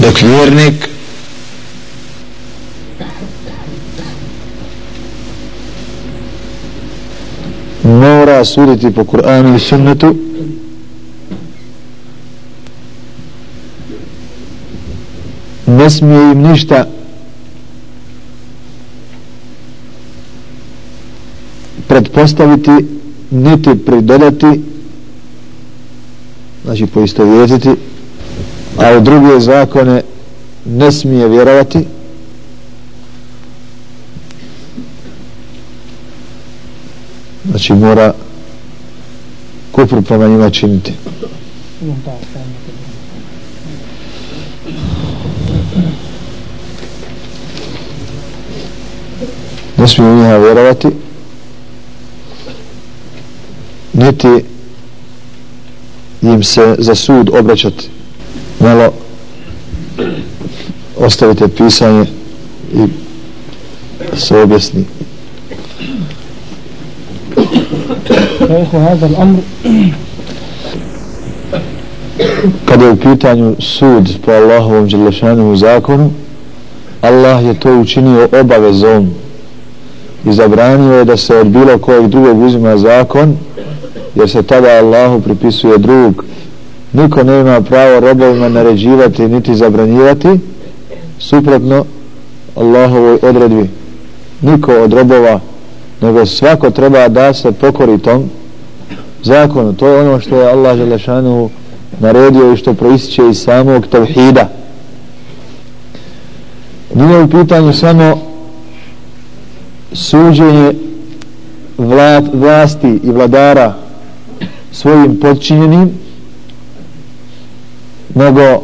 dok vjernik mora suditi po Kur'anu i sunnetu. Ne smije im ništa. Pretpostaviti niti pridodati znači poistovjetiti a u druge zakone ne smije vjerovati. Znači mora kufru prema njima činiti. Ne smije u njega vjerovati niti im se za sud obraćati malo ostavite pisanje i se objasni. Kada je u pitanju sud po Allahovom dželešanu zakonu Allah je to učinio obavezom i zabranio je da se od bilo kojeg drugog uzima zakon jer se tada Allahu pripisuje drug niko nema pravo robovima naređivati niti zabranjivati suprotno Allahovoj odredbi. Niko od robova nego svako treba da se pokori tom zakonu. To je ono što je Allah Želešanu naredio i što proističe iz samog tevhida. Nije u pitanju samo suđenje vlad, vlasti i vladara svojim podčinjenim nego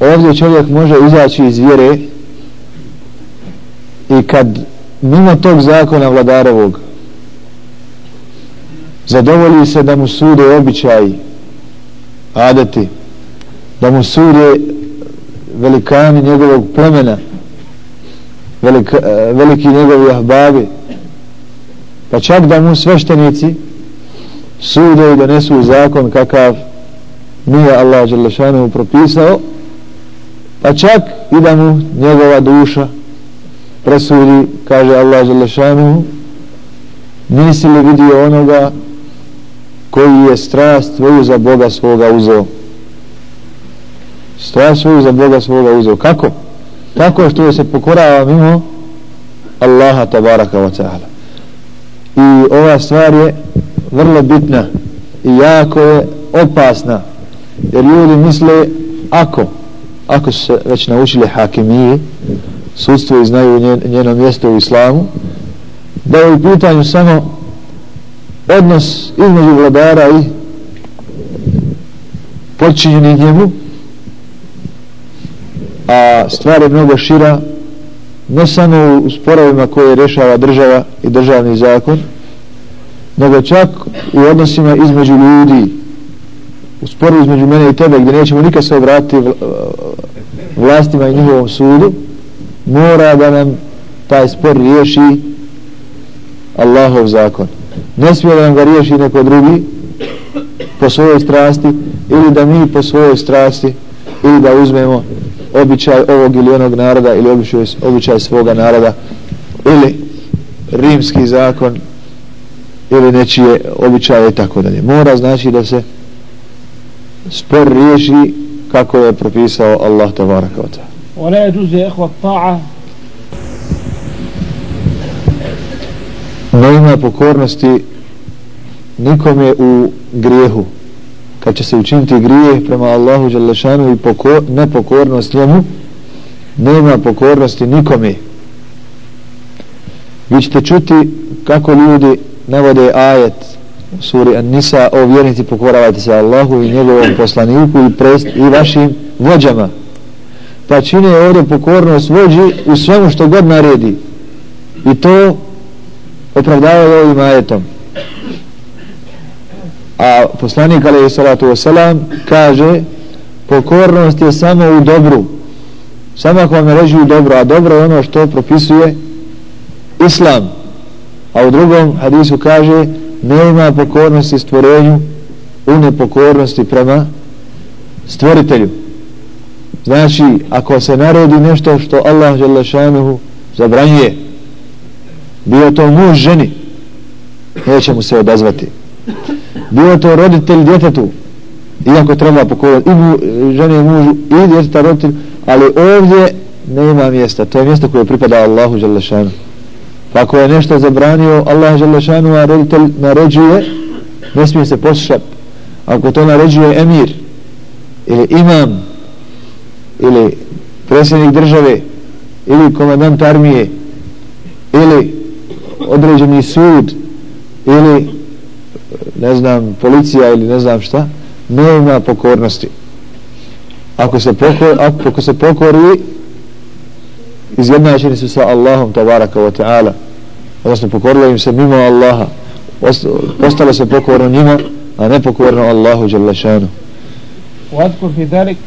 ovdje čovjek može izaći iz vjere i kad mimo tog zakona vladarovog zadovolji se da mu sude običaj adeti da mu sude velikani njegovog plemena velika, eh, veliki njegovi ahbabi pa čak da mu sveštenici sude i donesu zakon kakav nije Allah Đelešanu propisao pa čak i da mu njegova duša presudi kaže Allah Đelešanu nisi li vidio onoga koji je strast svoju za Boga svoga uzeo? Strast svoju za Boga svoga uzeo. Kako? tako što je se pokorava mimo Allaha tabaraka wa ta'ala. I ova stvar je vrlo bitna i jako je opasna jer ljudi misle ako ako su se već naučili hakimije sudstvo i znaju njeno mjesto u islamu da je u pitanju samo odnos između vladara i počinjeni njemu a stvar je mnogo šira ne samo u sporovima koje rešava država i državni zakon nego čak u odnosima između ljudi u sporu između mene i tebe gdje nećemo nikad se obratiti vlastima i njihovom sudu mora da nam taj spor riješi Allahov zakon ne smije da nam ga riješi neko drugi po svojoj strasti ili da mi po svojoj strasti ili da uzmemo običaj ovog ili onog naroda ili običaj, običaj svoga naroda ili rimski zakon ili nečije običaje i tako dalje. Mora znači da se spor riješi kako je propisao Allah tabaraka wa ta'ala. ولا يجوز يا إخوة الطاعة Nema pokornosti nikome u grijehu kad će se učiniti grijeh prema Allahu Đalešanu i pokor, nepokornost njemu nema pokornosti nikome vi ćete čuti kako ljudi navode ajet u suri An-Nisa o vjernici pokoravajte se Allahu i njegovom poslaniku i, prest, i vašim vođama. Pa čine ovdje pokornost vođi u svemu što god naredi. I to opravdavaju ovim ajetom. A poslanik alaihi salatu wasalam kaže pokornost je samo u dobru. Samo ako vam reži u dobro a dobro je ono što propisuje islam. A u drugom hadisu kaže nema pokornosti stvorenju u nepokornosti prema stvoritelju. Znači ako se narodi nešto što Allah Đelešanuhu zabranjuje bio to muž ženi neće mu se odazvati. Bio to roditelj djetetu iako treba pokorati i mu, ženi i mužu i djeteta roditelj ali ovdje nema mjesta. To je mjesto koje pripada Allahu Đelešanuhu pa ako je nešto zabranio Allah Đelešanuhu a roditelj naređuje ne smije se poslušati ako to naređuje emir ili imam ili predsjednik države ili komandant armije ili određeni sud ili ne znam policija ili ne znam šta nema pokornosti. Ako se pokori, ako se pokori izjednačeni su sa Allahom tabaraka wa ta'ala odnosno pokorila im se mimo Allaha postala se pokorno njima a ne pokorno Allahu Đalešanu Vatko Fidelik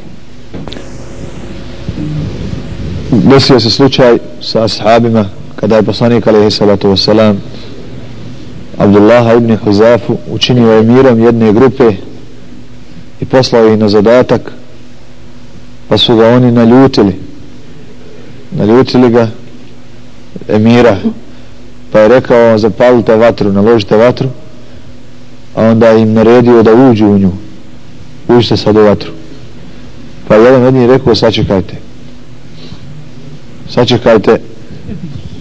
desio se slučaj sa ashabima kada je poslanik alaihi salatu wasalam Abdullaha ibn Huzafu učinio je mirom jedne grupe i poslao ih na zadatak pa su ga oni naljutili naljučili ga emira pa je rekao zapalite vatru naložite vatru a onda im naredio da uđu u nju. Uđite sad u vatru. Pa jedan od njih rekao sačekajte. Sačekajte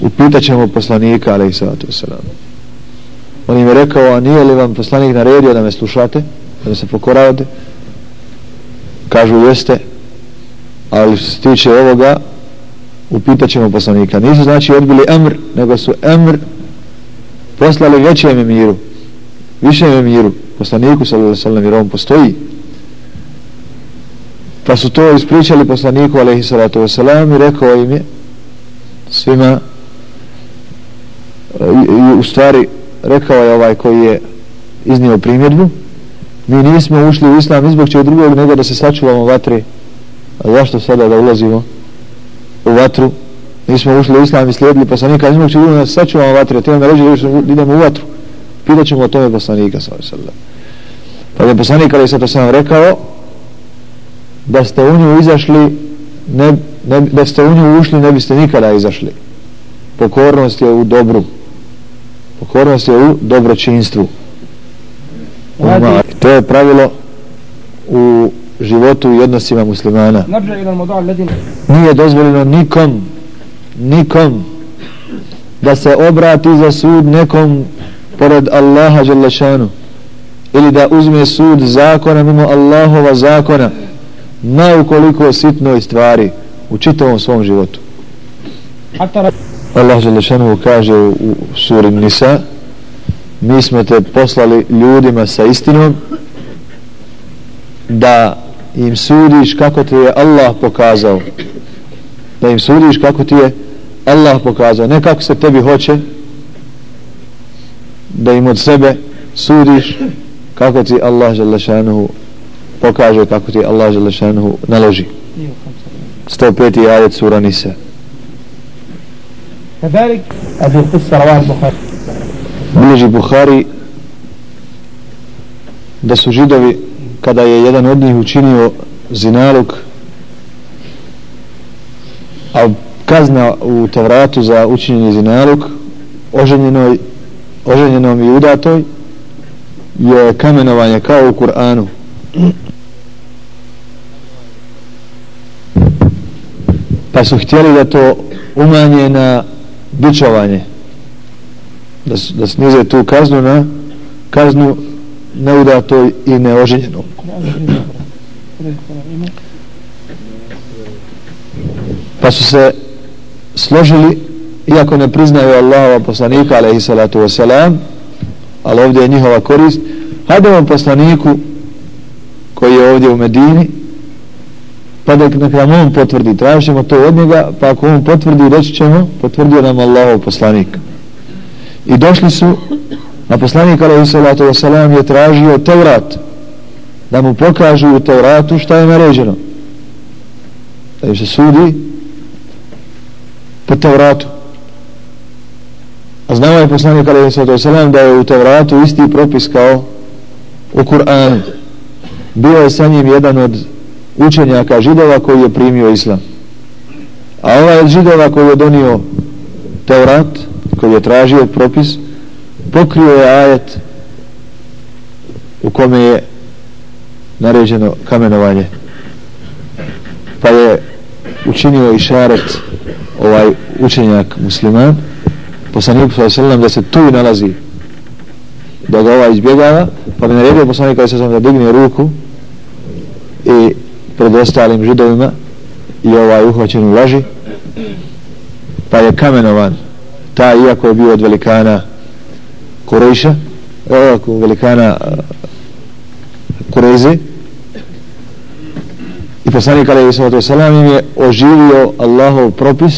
upitat ćemo poslanika alaih sallatu wasalam on im je rekao a nije li vam poslanik naredio da me slušate da me se pokoravate? Kažu jeste ali što se tiče ovoga upitat ćemo poslanika. Nisu znači odbili emr nego su emr poslali većem emiru višem emiru. Poslaniku sallallahu alaihi sallam jer on postoji. Pa su to ispričali poslaniku alaihi sallatu wasalam i rekao im je svima i u stvari rekao je ovaj koji je iznio primjedbu mi nismo ušli u islam izbog će drugog nego da se sačuvamo vatre a zašto sada da ulazimo u vatru. Nismo ušli u islam i slijedili poslanika izbog će drugog da sačuvamo vatre ti onda reći da idemo u vatru. Pitat ćemo o tome poslanika pa je poslanik ali se to sam rekao da ste u nju izašli ne, ne, da ste u nju ušli ne biste nikada izašli. Pokornost je u dobru. Pokornost je u dobročinstvu. Uma, to je pravilo u životu i odnosima muslimana nije dozvoljeno nikom nikom da se obrati za sud nekom pored Allaha Đalešanu ili da uzme sud zakona mimo Allahova zakona na ukoliko sitnoj stvari u čitavom svom životu. Allah Želešanu kaže u, u suri Nisa mi smo te poslali ljudima sa istinom da im sudiš kako ti je Allah pokazao da im sudiš kako ti je Allah pokazao ne kako se tebi hoće da im od sebe sudiš kako ti Allah Želešanu pokaže kako ti Allah Želešanu naloži 105. ajet sura Nisa كذلك هذه القصة رواه البخاري بلجي بخاري da su židovi kada je jedan od njih učinio zinaluk a kazna u Tevratu za učinjenje zinaluk oženjenoj oženjenom i udatoj je kamenovanje kao u Kur'anu. Pa su htjeli da to umanje na bičovanje. Da, da snize tu kaznu na kaznu neudatoj i neoženjenom pa su se složili iako ne priznaju Allahova poslanika alaihi salatu wasalam ali ovdje je njihova korist vam poslaniku koji je ovdje u Medini pa da nam on potvrdi tražimo to od njega pa ako on potvrdi reći ćemo potvrdio nam Allahov poslanik. I došli su a poslanik alaihi salatu wasalam je tražio Tevrat da mu pokažu u Tevratu šta je naređeno. Da se sudi Tevratu a znao je poslanik alaihi salatu wasalam da je u Tevratu isti propis kao u Kur'anu. Bio je sa njim jedan od učenjaka židova koji je primio islam. A ovaj od židova koji je donio Tevrat, koji je tražio propis pokrio je ajet u kome je naređeno kamenovanje. Pa je učinio i šaret ovaj učenjak musliman poslanik sallam da se tu nalazi da ga ovaj izbjegava pa bi naredio poslanik sallam da digne ruku i pred ostalim židovima i ovaj uhvaćen u laži pa je kamenovan ta iako je bio od velikana Kurejša ovako velikana Kureze i poslanik alaihi sallatu wasalam im je oživio Allahov propis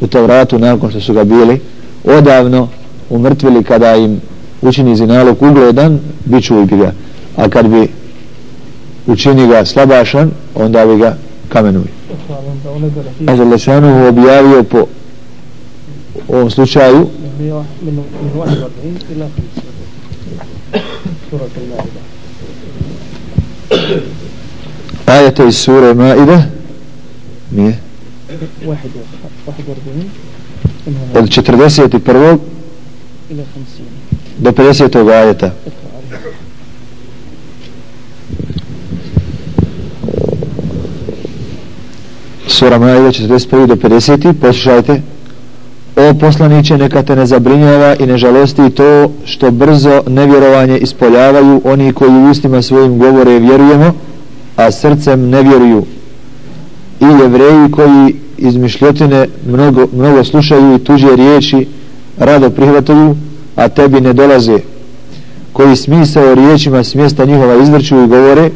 u Tevratu nakon što su ga bili odavno umrtvili kada im učini zinalog ugledan bit ću ga. A kad bi učini ga slabašan onda bi ga kamenuju Allah Želešanu objavio po ovom slučaju ajete iz sure Maide nije od 41. do 50. ajeta Sura Maida 41. do 50. Poslušajte. O poslaniće, neka te ne zabrinjava i ne žalosti to što brzo nevjerovanje ispoljavaju oni koji u ustima svojim govore vjerujemo, a srcem ne vjeruju. I jevreji koji izmišljotine mnogo, mnogo slušaju i tuđe riječi rado prihvataju, a tebi ne dolaze. Koji smisao riječima smjesta njihova izvrću i govore,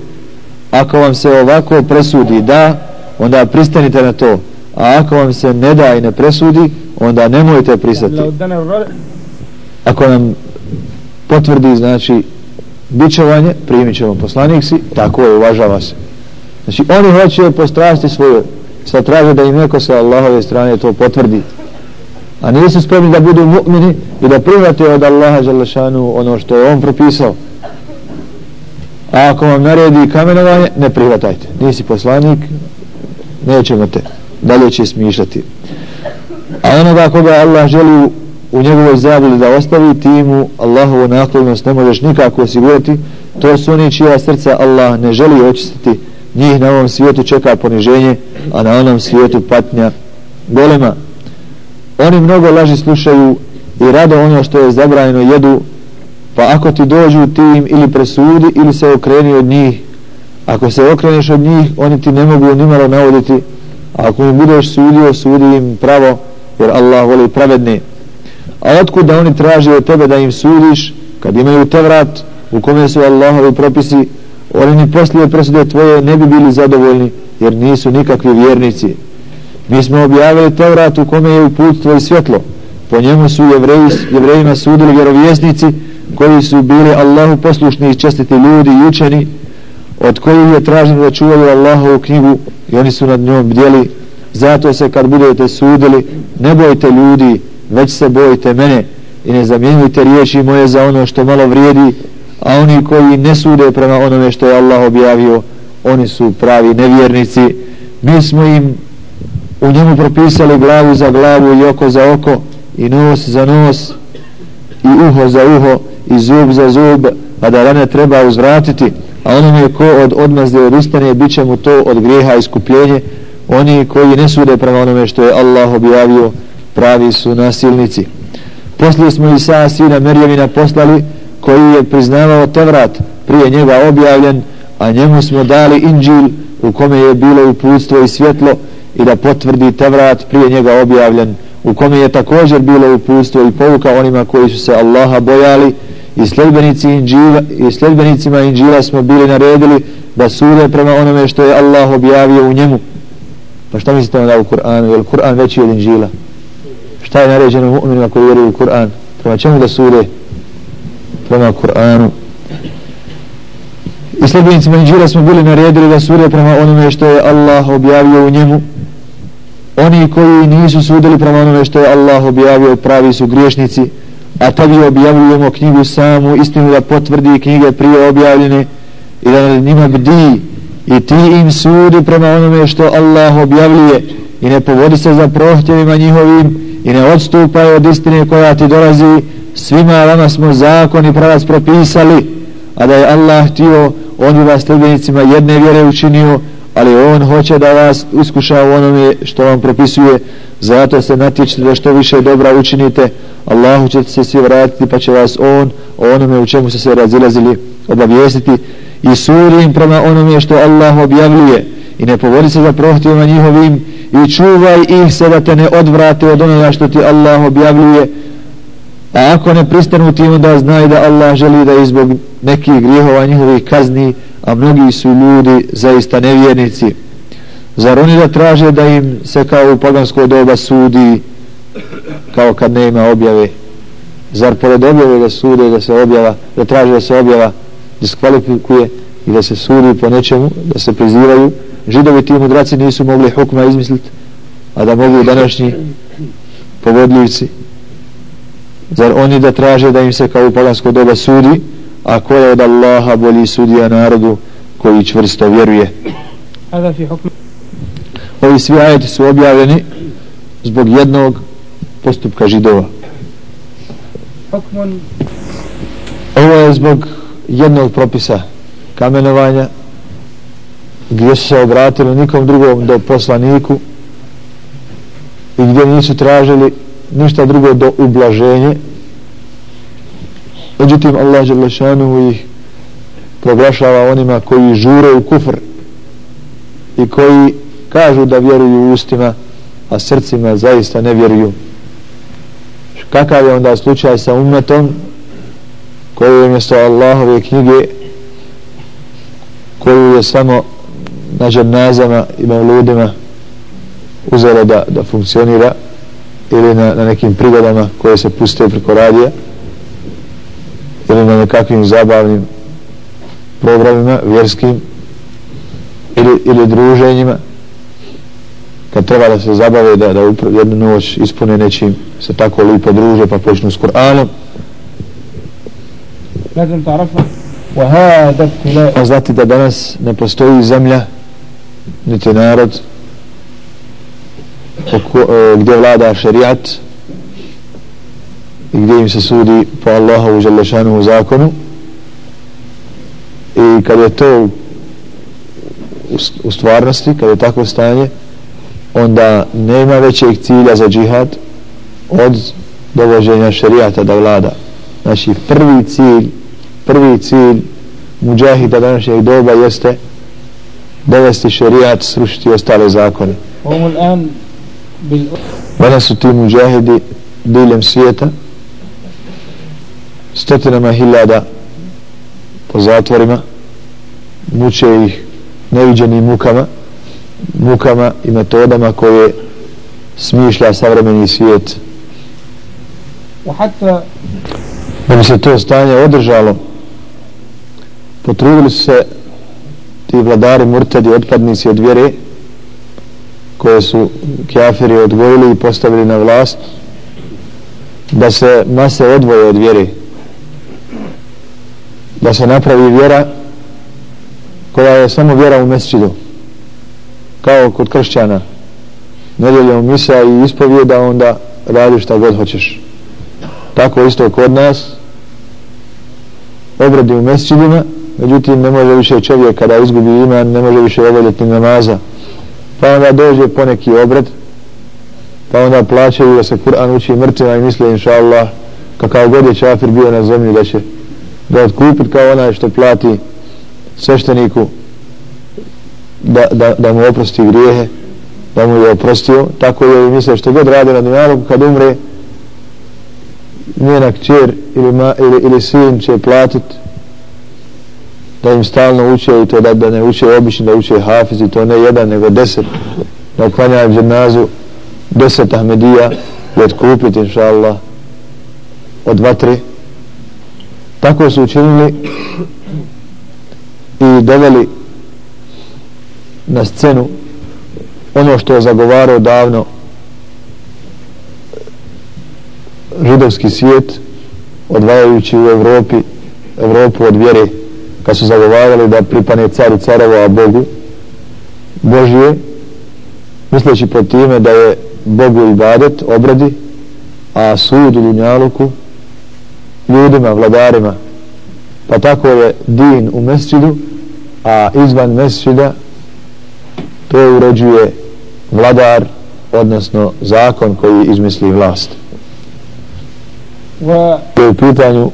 ako vam se ovako presudi da, onda pristanite na to a ako vam se ne da i ne presudi onda nemojte pristati ako nam potvrdi znači bićovanje primit ćemo poslanik si tako je uvažava se. Znači oni hoće postrasti svoju, sad traže da im neko sa Allahove strane to potvrdi. A nisu spremni da budu mu'mini i da prihvate od Allaha Đalešanu ono što je on propisao. A ako vam naredi kamenovanje ne prihvatajte. Nisi poslanik nećemo te dalje će smišljati. A onoga koga Allah želi u njegovoj zabili da ostavi ti mu Allahovu naklonost ne možeš nikako osigurati. To su oni čija srca Allah ne želi očistiti. Njih na ovom svijetu čeka poniženje a na onom svijetu patnja golema. Oni mnogo laži slušaju i rado ono što je zabranjeno jedu pa ako ti dođu ti im ili presudi ili se okreni od njih ako se okreneš od njih oni ti ne mogu nimalo navoditi. A ako im budeš sudio sudi im pravo jer Allah voli pravedne a otkud da oni traže od tebe da im sudiš kad imaju te vrat u kome su Allahovi propisi oni ni poslije presude tvoje ne bi bili zadovoljni jer nisu nikakvi vjernici. Mi smo objavili te vrat u kome je uputstvo i svjetlo. Po njemu su jevreji, jevrejima sudili vjerovjesnici koji su bili Allahu poslušni i čestiti ljudi i učeni od kojih je traženo da čuvaju Allahovu knjigu i oni su nad njom bdjeli. Zato se kad budete sudili ne bojte ljudi već se bojite mene i ne zamjenjujte riječi moje za ono što malo vrijedi a oni koji ne sude prema onome što je Allah objavio oni su pravi nevjernici. Mi smo im u njemu propisali glavu za glavu i oko za oko i nos za nos i uho za uho i zub za zub a da rane treba uzvratiti a onome ko od odmazde odustane bit će mu to od grijeha iskupljenje. Oni koji ne sude prema onome što je Allah objavio pravi su nasilnici. Poslije smo Isa sina Merjevina poslali koji je priznavao Tevrat prije njega objavljen a njemu smo dali Inđil u kome je bilo uputstvo i svjetlo i da potvrdi Tevrat prije njega objavljen u kome je također bilo uputstvo i povuka onima koji su se Allaha bojali i sljedbenici inđila, i sljedbenicima inđila smo bili naredili da sude prema onome što je Allah objavio u njemu. Pa šta mislite onda u Kur'anu? Je li Kur'an veći od inđila? Šta je naređeno mu'minima koji vjeruju u Kur'an? Prema čemu da sude prema Kur'anu. I sljedbenicima inđila smo bili naredili da sude prema onome što je Allah objavio u njemu. Oni koji nisu sudili prema onome što je Allah objavio pravi su griješnici a tebi objavljujemo knjigu samu istinu da potvrdi knjige prije objavljene i da na njima bdi i ti im sudi prema onome što Allah objavljuje i ne povodi se za prohtjevima njihovim i ne odstupaj od istine koja ti dolazi. Svima vama smo zakon i pravac propisali a da je Allah htio on bi vas sljedbenicima jedne vjere učinio ali on hoće da vas iskuša u onome što vam propisuje. Zato se natječite da što više dobra učinite. Allahu će se svi vratiti pa će vas on o onome u čemu se razilazili obavijestiti. I suri im prema onome što Allah objavljuje. I ne povodi se za prohtjevima njihovim i čuvaj ih se da te ne odvrate od onoga što ti Allah objavljuje. A ako ne pristanu ti onda znaj da Allah želi da izbog nekih grijehova njihovih kazni a mnogi su ljudi zaista nevjernici. Zar oni da traže da im se kao u pagansko doba sudi kao kad nema objave? Zar pored objave da sude da se objava da traže da se objava diskvalifikuje i da se sudi po nečemu da se prizivaju? Židovi ti mudraci nisu mogli hukma izmisliti a da mogu današnji pogodljivci zar oni da traže da im se kao u pagansko doba sudi a ko je od Allaha bolji sudija narodu koji čvrsto vjeruje? Ovi svi ajeti su objavljeni zbog jednog postupka židova. Ovo je zbog jednog propisa kamenovanja gdje su se obratili nikom drugom do poslaniku i gdje nisu tražili ništa drugo do ublaženje. Međutim Allah Đelešanu ih proglašava onima koji žure u kufr i koji kažu da vjeruju ustima a srcima zaista ne vjeruju. Kakav je onda slučaj sa umetom koji je mjesto Allahove knjige koju je samo na džernazama i mauludima uzelo da, da funkcionira ili na, na nekim prigodama koje se puste preko radija ili na nekakvim zabavnim programima vjerskim ili, ili druženjima. Kad treba da se zabave da, da jednu noć ispune nečim se tako lipo druže pa počnu s Kur'anom. A znati da danas ne postoji zemlja niti narod oko, e, gdje vlada šerijat i gdje im se sudi po Allahovu želešanu zakonu. I kad je to u, u stvarnosti, kad je takvo stanje onda nema većeg cilja za džihad od dovođenja šerijata da vlada. Znači prvi cilj prvi cilj muđahida današnjeg doba jeste dovesti šerijat srušiti ostale zakone. Danas su ti muđahidi diljem svijeta stotinama hiljada po zatvorima muče ih neviđenim mukama mukama i metodama koje smišlja savremeni svijet. Da bi se to stanje održalo potrudili su se ti vladari murtadi, otpadnici od vjere koje su kjafiri odgojili i postavili na vlast da se mase odvoje od vjere. Da se napravi vjera koja je samo vjera u mesčidu kao kod kršćana. Nedjeljom misa i ispovjeda onda radi šta god hoćeš. Tako isto kod nas obredi u mesčidima međutim ne može više čovjek kada izgubi iman ne može više obavljati namaza. Pa onda dođe poneki obred pa onda plaćaju da se Kur'an uči mrtvima i misle inša Allah kakav god je čafir bio na zemlji da će da odkupit kao onaj što plati svešteniku da, da, da mu oprosti grijehe da mu je oprostio. Tako je i misle što god radi na dunjalu kad umre njena kćer ili, ma, ili, ili sin će platiti da im stalno uče i to da, da ne uče obično da uče hafiz i to ne jedan nego deset. Da klanjaju dženazu deset ahmedija i odkupiti inša Allah od vatre. Tako su učinili i doveli na scenu ono što je zagovarao davno židovski svijet odvajajući u Evropi Evropu od vjere kad su zagovarali da pripane caru carova a Bogu Božije misleći pod time da je Bogu ibadet obradi a sud u dunjaluku ljudima, vladarima. Pa tako je din u mesčidu a izvan mesčida to uređuje vladar odnosno zakon koji izmisli vlast. To je u pitanju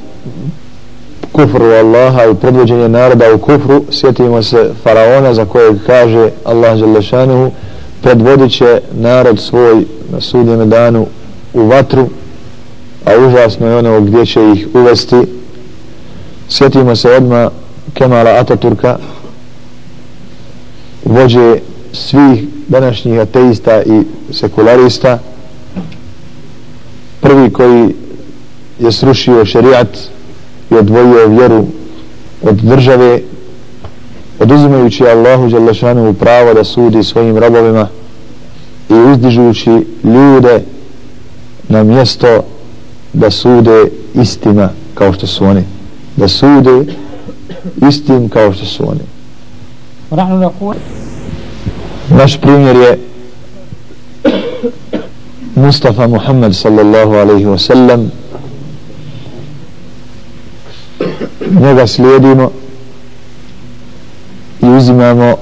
kufru Allaha i predvođenje naroda u kufru sjetimo se faraona za kojeg kaže Allah Želešanuhu predvodit će narod svoj na sudnjem danu u vatru a užasno je ono gdje će ih uvesti. Sjetimo se odma Kemala Ataturka vođe svih današnjih ateista i sekularista prvi koji je srušio šerijat i odvojio vjeru od države oduzimajući Allahu Đalešanu pravo da sudi svojim robovima i uzdižujući ljude na mjesto da sude istima kao što su oni. Da sude istim kao što su oni. Naš primjer je Mustafa Muhammed sallallahu alaihi wa sallam njega slijedimo i uzimamo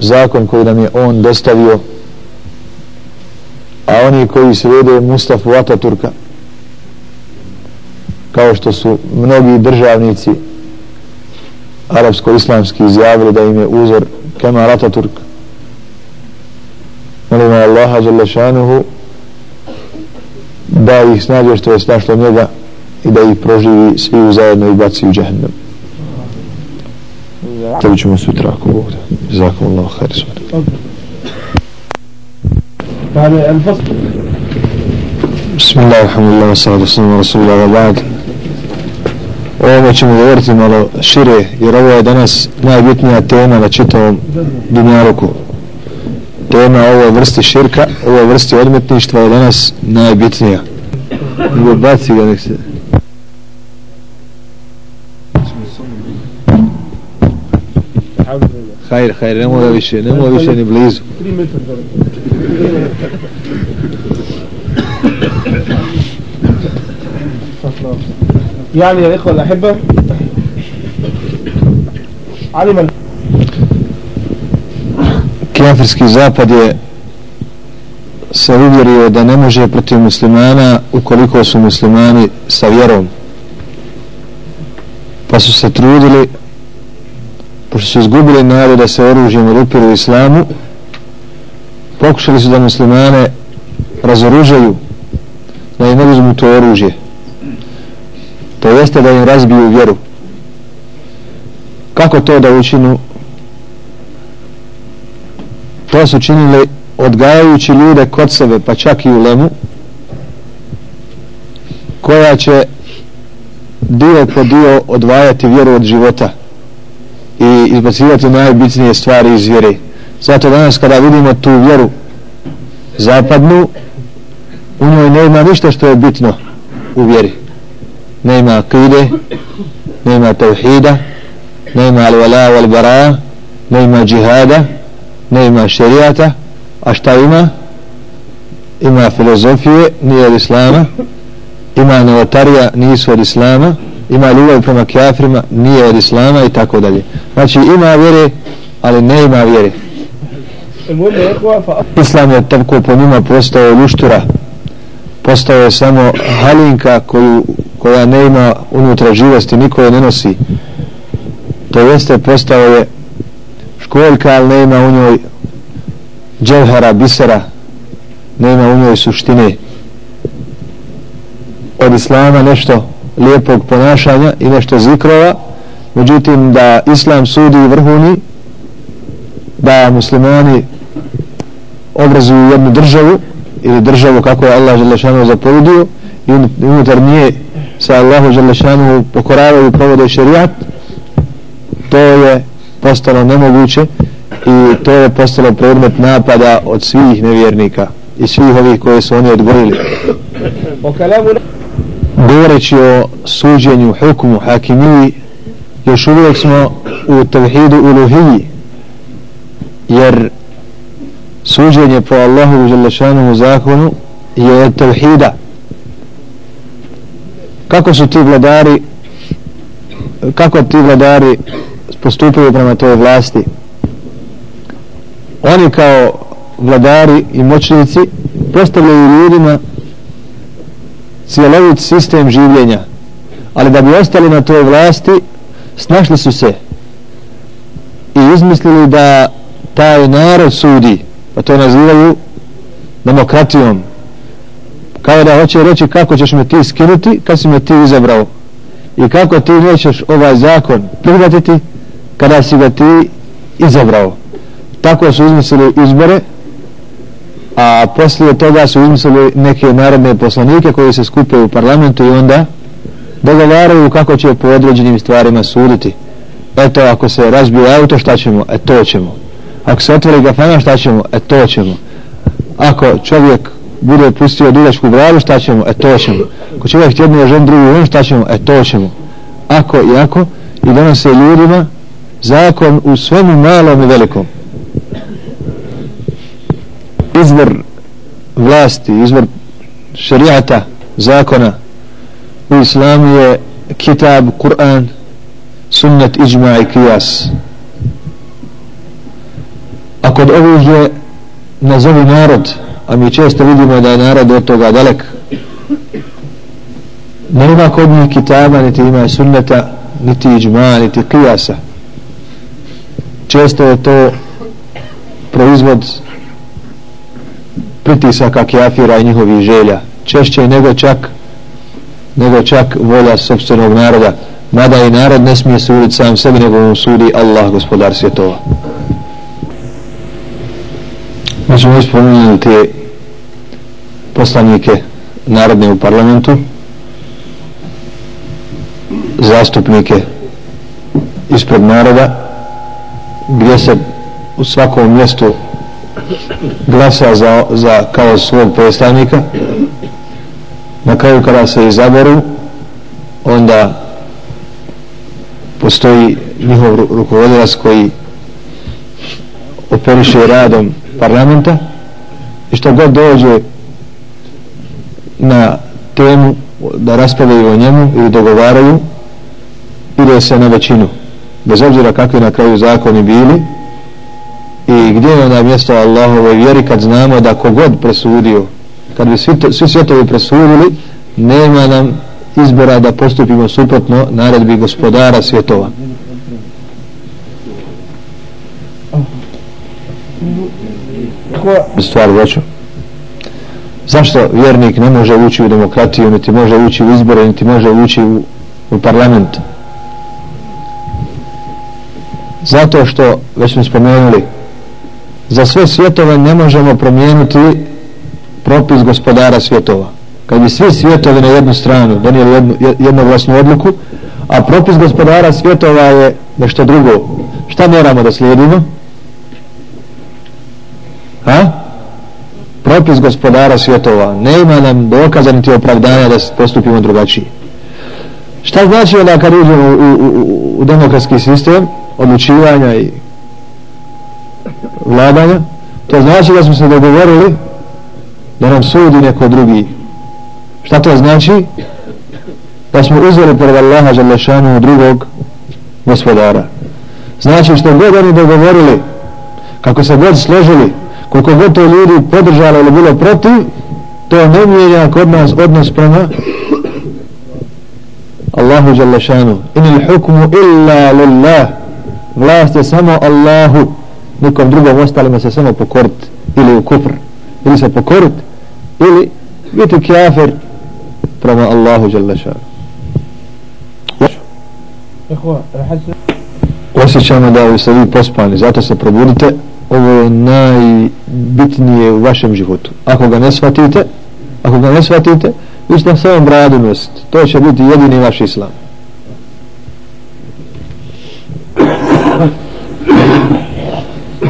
zakon koji nam je on dostavio a oni koji slijede Mustafa Ataturka kao što su mnogi državnici arapsko-islamski izjavili da im je uzor Kemal Ataturk. Molimo Allaha Đalešanuhu da ih snađe što je snašlo njega i da ih proživi svi u zajedno i baci u džahnem tebi ćemo sutra ako Bog da zakom Allah khair svar Bismillah, alhamdulillah, salatu sallam, rasulullah, wa ba'd. O ovome ćemo govoriti malo šire, jer ovo je danas najbitnija tema na čitavom dunjaruku. Tema ovoj vrsti širka, ovoj vrsti odmetništva je danas najbitnija. Nego baci ga nek se... Hajr, hajr, ne mora više, ne mora više ni blizu. يعني يا إخوة الأحبة علم Kafirski zapad je se uvjerio da ne može protiv muslimana ukoliko su muslimani sa vjerom pa su se trudili pošto su izgubili nadu da se oružjem urupiru islamu pokušali su da muslimane razoružaju da im uzmu to oružje. To jeste da im razbiju vjeru. Kako to da učinu? To su činili odgajajući ljude kod sebe pa čak i u lemu koja će dio po dio odvajati vjeru od života i izbacivati najbitnije stvari iz vjere. Zato danas kada vidimo tu vjeru zapadnu u njoj nema ništa što je bitno u vjeri. Nema akide nema tevhida nema al-vala wal-bara nema džihada nema šerijata. A šta ima? Ima filozofije nije od islama ima novotarija nisu od islama ima ljubav prema kjafrima nije od islama i tako dalje. Znači ima vjere ali ne ima vjere. Islam je tako po njima postao luštura. Postao je samo halinka koju, koja ne ima unutra živosti niko je ne nosi. To jeste postao je školjka ali ne ima u njoj dževhara, bisera nema u njoj suštine. Od islama nešto lijepog ponašanja i nešto zikrova. Međutim da islam sudi vrhuni da muslimani obrazuju jednu državu ili državu kako je Allah Želešanu zapovedio i unutar nje sa Allahu Želešanu pokoravaju i provode šerijat to je postalo nemoguće i to je postalo predmet napada od svih nevjernika i svih ovih koje su oni odgojili govoreći o suđenju hukmu hakimiji još uvijek smo u tevhidu uluhiji jer suđenje po Allahu želešanom zakonu je od tevhida. Kako su ti vladari kako ti vladari postupaju prema toj vlasti? Oni kao vladari i moćnici postavljaju ljudima cjelovit sistem življenja. Ali da bi ostali na toj vlasti snašli su se i izmislili da taj narod sudi pa to nazivaju demokratijom. Kao da hoće reći kako ćeš me ti skinuti kad si me ti izabrao i kako ti nećeš ovaj zakon prihvatiti kada si ga ti izabrao. Tako su izmislili izbore a poslije toga su izmislili neke narodne poslanike koji se skupe u parlamentu i onda dogovaraju kako će po određenim stvarima suditi. Eto ako se razbije auto šta ćemo? E to ćemo. Ako se otvori gafana šta ćemo? E to ćemo. Ako čovjek bude pustio dugačku bradu šta ćemo? E to ćemo. Ako čovjek jednu žen drugu žen šta ćemo? E to ćemo. Ako i ako i donose ljudima zakon u svemu malom i velikom izvor vlasti izvor šerijata zakona u islamu je kitab, Kur'an sunnet, iđma i kijas a kod ovih je nazovi narod a mi često vidimo da je narod od toga dalek. Nema kod njih kitaba niti ima sunneta niti iđma niti kijasa često je to proizvod pritisaka kjafira i njihovih želja. Češće nego čak nego čak volja sobstvenog naroda. Mada i narod ne smije suditi sam sebi nego mu sudi Allah gospodar svjetova. Mi ćemo ispomenuli te poslanike narodne u parlamentu zastupnike ispred naroda gdje se u svakom mjestu glasa za, za kao svog predstavnika. Na kraju kada se izaberu onda postoji njihov rukovodilac koji operiše radom parlamenta i što god dođe na temu da raspravljaju o njemu ili dogovaraju ide se na većinu. Bez obzira kakvi na kraju zakoni bili i gdje je onda mjesto Allahove vjeri kad znamo da kogod presudio kad bi svi, svi svjetovi presudili nema nam izbora da postupimo suprotno naredbi gospodara svjetova. Stvar veću zašto vjernik ne može ući u demokratiju niti može ući u izbore niti može ući u, u parlament? Zato što već smo spomenuli za sve svjetove ne možemo promijenuti propis gospodara svjetova. Kad bi svi svjetovi na jednu stranu donijeli jednu, jednu odluku a propis gospodara svjetova je nešto drugo šta moramo da slijedimo? Ha? propis gospodara svjetova ne ima nam dokaza niti opravdanja da postupimo drugačije. Šta znači onda kad uđemo u, u, u, u demokratski sistem odlučivanja i vladanja to znači da smo se dogovorili da nam sudi neko drugi. Šta to znači? Da smo uzeli pred Allaha Želešanu drugog gospodara. Znači što god oni dogovorili kako se god složili koliko god to ljudi podržalo ili bilo protiv to ne mijenja kod nas odnos prema Allahu Želešanu inil hukmu illa lillah. Vlast je samo Allahu nikom drugom ostalima se samo pokorit ili u kufr ili se pokorit ili biti kjafir prema Allahu Đalešanu osjećamo da ste vi pospani zato se probudite. Ovo je najbitnije u vašem životu. Ako ga ne shvatite ako ga ne shvatite vi ćete samo bradu nositi. To će biti jedini vaš islam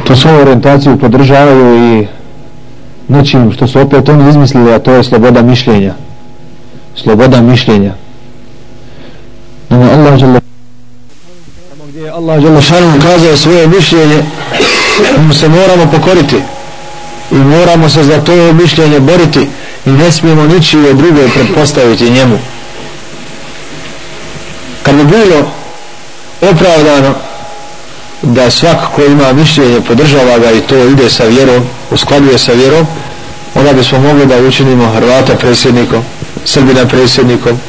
tu svoju orientaciju podržavaju i nečim što su opet oni izmislili a to je sloboda mišljenja. Sloboda mišljenja. Nama Allah žele tamo gdje je Allah žele šanom kazao svoje mišljenje mu se moramo pokoriti. I moramo se za to mišljenje boriti. I ne smijemo ničije druge predpostaviti njemu. Kad bi bilo opravdano da svak ko ima mišljenje podržava ga i to ide sa vjerom uskladuje sa vjerom onda bismo mogli da učinimo Hrvata predsjednikom Srbina predsjednikom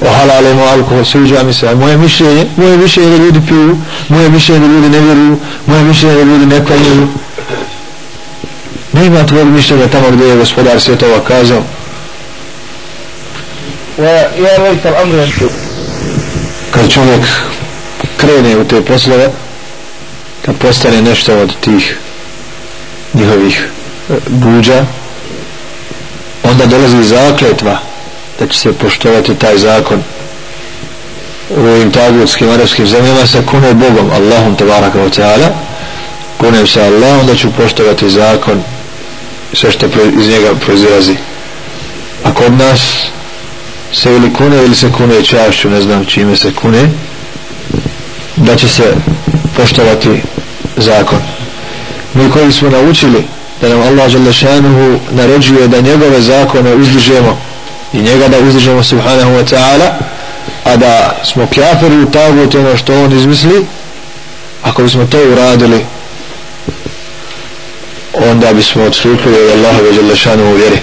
ohalalimo alkohol, sviđa mi se, moje mišljenje, moje mišljenje da ljudi piju, moje mišljenje da ljudi ne vjeruju, moje mišljenje da ljudi ne klanjuju. Ne ima tvojeg mišljenja tamo gdje je gospodar svjetova kazao. Kad čovjek krene u te poslove, kad postane nešto od tih njihovih e, buđa, onda dolazi zakletva da će se poštovati taj zakon u ovim tagutskim arabskim zemljama se kune Bogom Allahom tabaraka wa ta'ala. Kunem se Allahom da ću poštovati zakon sve što iz njega proizrazi a kod nas se ili kune ili se kune čašću ne znam čime se kune da će se poštovati zakon. Mi koji smo naučili da nam Allah naređuje da njegove zakone uzdižemo i njega da uzdižemo subhanahu wa ta'ala a da smo kjaferi u tagu to ono što on izmisli ako bismo to uradili onda bismo odstupili od Allaha ve jalla šanu u vjeri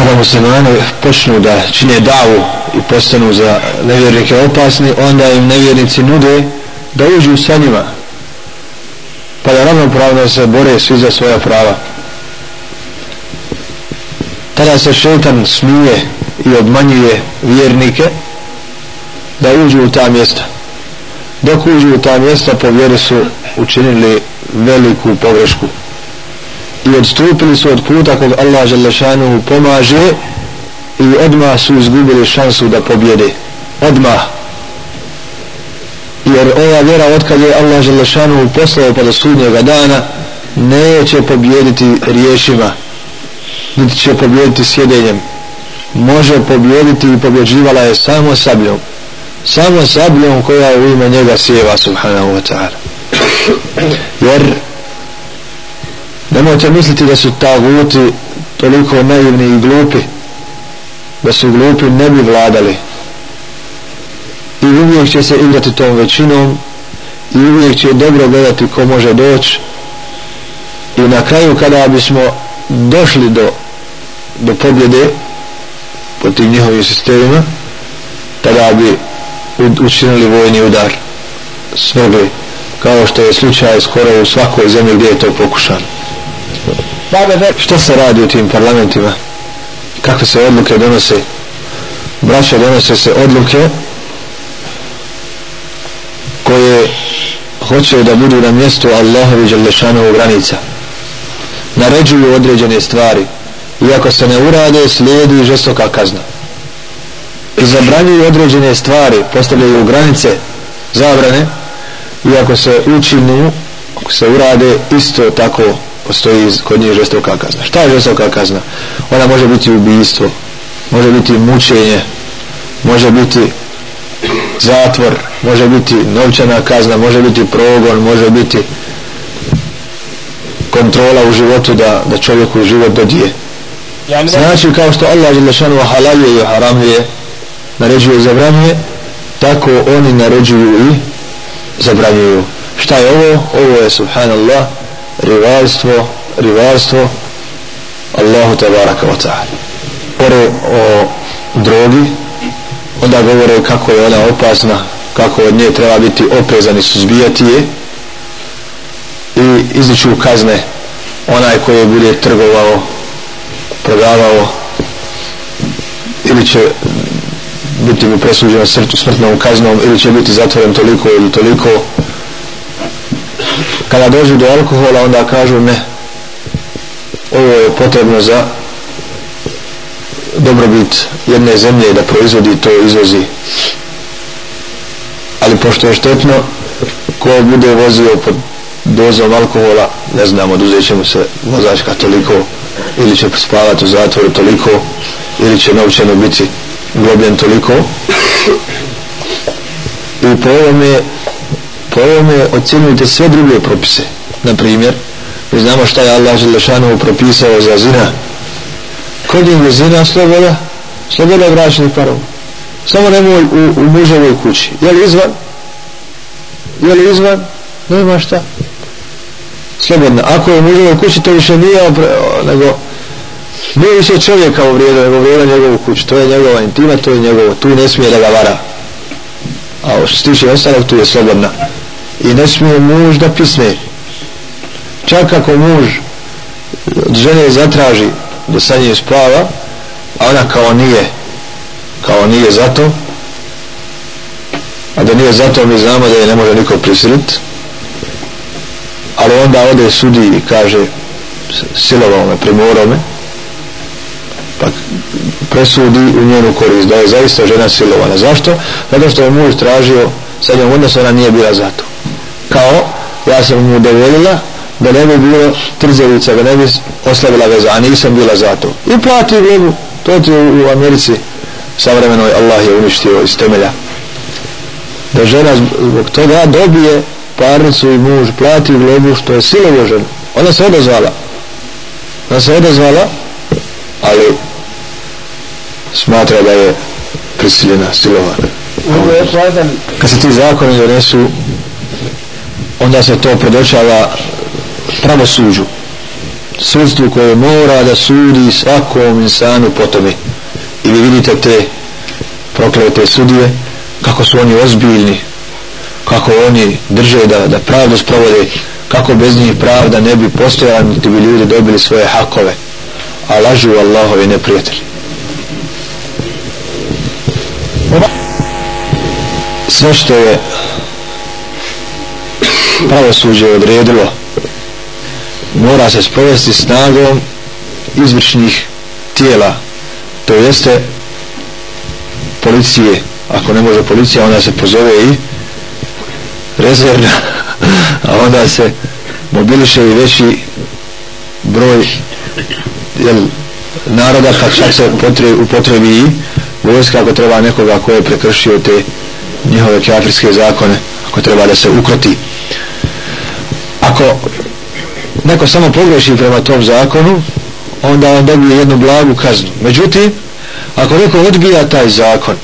kada muslimani počnu da čine davu i postanu za nevjernike opasni onda im nevjernici nude da uđu sa njima. Pa da ravnopravno se bore svi za svoja prava. Tada se šetan smije i obmanjuje vjernike da uđu u ta mjesta. Dok uđu u ta mjesta po vjeri su učinili veliku pogrešku i odstupili su od puta kog Allah Želešanu pomaže i odmah su izgubili šansu da pobjede. Odmah. Jer ova vjera otkad je Allah Želešanu poslao pa do sudnjega dana neće pobjediti riješima niti će pobjediti sjedenjem. Može pobjediti i pobjeđivala je samo sabljom. Samo sabljom koja u ime njega sjeva subhanahu wa ta'ala. Jer nemojte misliti da su taguti toliko naivni i glupi da su glupi ne bi vladali. I uvijek će se igrati tom većinom i uvijek će dobro gledati ko može doći. I na kraju kada bismo došli do do pobjede po tim njihovim sistemima tada bi učinili vojni udar smrgli kao što je slučaj skoro u svakoj zemlji gdje je to pokušano što se radi u tim parlamentima? Kakve se odluke donose? Braća donose se odluke koje hoće da budu na mjestu Allahovi Đalešanovu granica. Naređuju određene stvari. I ako se ne urade slijedi žestoka kazna. I zabranjuju određene stvari postavljaju granice zabrane i ako se učinu ako se urade isto tako postoji kod njih žestoka kazna šta je žestoka kazna? ona može biti ubijstvo može biti mučenje može biti zatvor može biti novčana kazna može biti progon može biti kontrola u životu da, da čovjeku život dodije znači kao što Allah Đelešanu halalje i haramlje naređuje i zabranjuje tako oni naređuju i zabranjuju šta je ovo? ovo je subhanallah rivalstvo rivalstvo Allahu tabaraka wa ta'ala. Govore o drogi onda govore kako je ona opasna kako od nje treba biti oprezan i suzbijati je i izliču kazne onaj koji bude trgovao prodavao ili će biti mu presuđeno smrtnom kaznom ili će biti zatvoren toliko ili toliko kada dođu do alkohola onda kažu ne ovo je potrebno za dobrobit jedne zemlje da proizvodi to izvozi. Ali pošto je štetno ko bude vozio pod dozom alkohola ne znam oduzet će mu se vozačka toliko ili će spavati u zatvoru toliko ili će novčano biti globljen toliko. I po ovome po ovome ocjenujte sve druge propise. Na primjer mi znamo šta je Allah Želešanovu propisao za zina. Kod njih je zina sloboda sloboda bračnih parova. Samo nemoj u, u muževoj kući. Je li izvan? Je li izvan? Nema šta. Slobodna ako je u muževoj kući to više nije nego nije više čovjeka u vrijedu nego vrijedu njegovu kuću to je njegova intima to je njegovo tu ne smije da ga vara. A što se tiče ostalog tu je slobodna i ne smije muž da pisne. Čak ako muž od žene zatraži da sa njim spava a ona kao nije kao nije zato a da nije zato mi znamo da je ne može niko prisiliti ali onda ode sudi i kaže silovao me, primorao me pa presudi u njenu korist da je zaista žena silovana. Zašto? zato što je muž tražio sa njom odnosno ona nije bila zato kao ja sam mu dovolila da ne bi bilo trzevica da ne bi oslavila veza a nisam bila zato i plati globu to ti u Americi savremenoj Allah je uništio iz temelja. Da žena zbog toga dobije parnicu i muž plati globu što je silovo žena ona se odazvala. Ona se odazvala ali smatra da je prisiljena silovana kad se ti zakoni donesu onda se to predočava pravosuđu. Sudstvu koje mora da sudi svakom insanu po tome. I vi vidite te proklete sudije kako su oni ozbiljni kako oni drže da, da pravdu sprovode kako bez njih pravda ne bi postojala niti bi ljudi dobili svoje hakove. A lažu Allahovi neprijatelji. Sve što je pravosuđe odredilo. Mora se sprovesti snagom izvršnih tijela to jeste policije. Ako ne može policija onda se pozove i rezervna a onda se mobiliše i veći broj jel, naroda kad čak se potrebi, upotrebi i vojska ako treba nekoga ko je prekršio te njihove kafirske zakone ako treba da se ukroti ako neko samo pogreši prema tom zakonu onda on dobije jednu blagu kaznu. Međutim ako neko odbija taj zakon